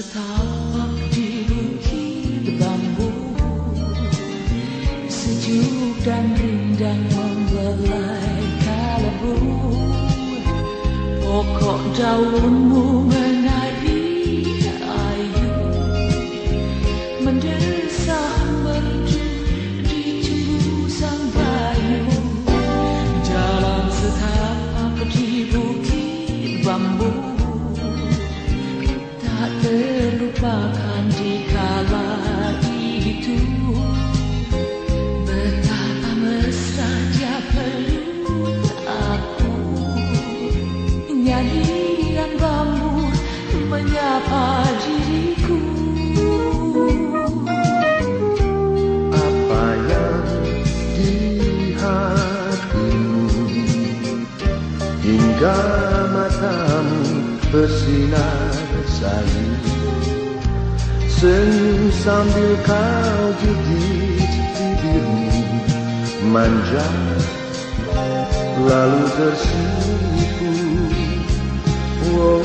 tertawa dilukir bambu Sejuk dan rindang membelai Pokok daunmu Hingga matamu bersinar sayu. Senyum sambil kau gigit bibirmu Manja lalu tersipu. Oh,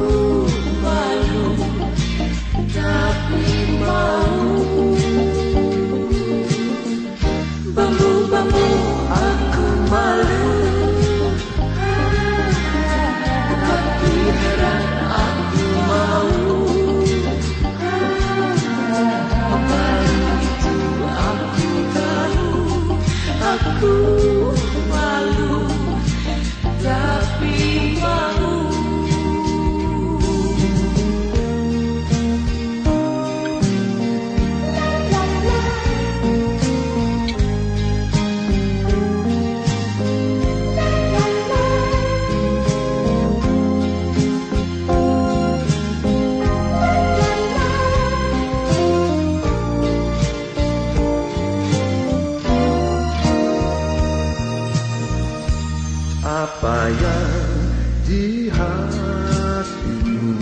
yang di hatimu.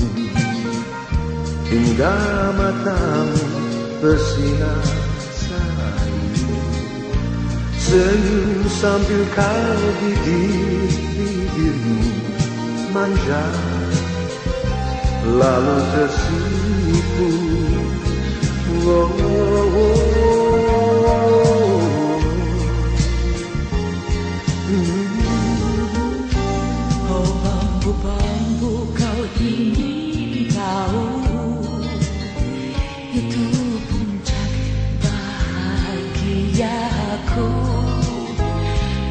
Hingga matamu bersinar sayu. Senyum sambil kau gigit bibirmu manja. Lalu tersipu. Bambu-bambu kau ingin tahu Itu puncak bahagiaku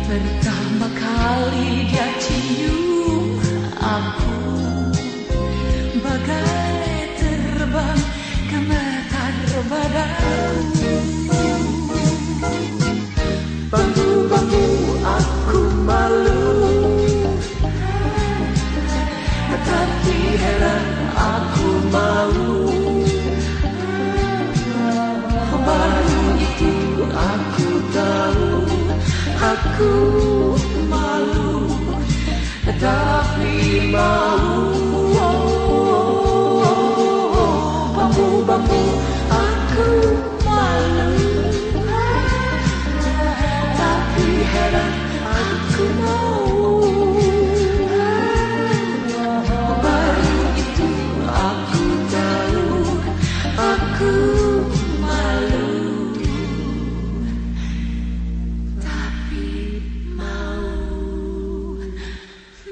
Pertama kali dia cium aku. Bagai terbang gemetar badanku Baru aku tahu Aku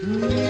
Mm-hmm.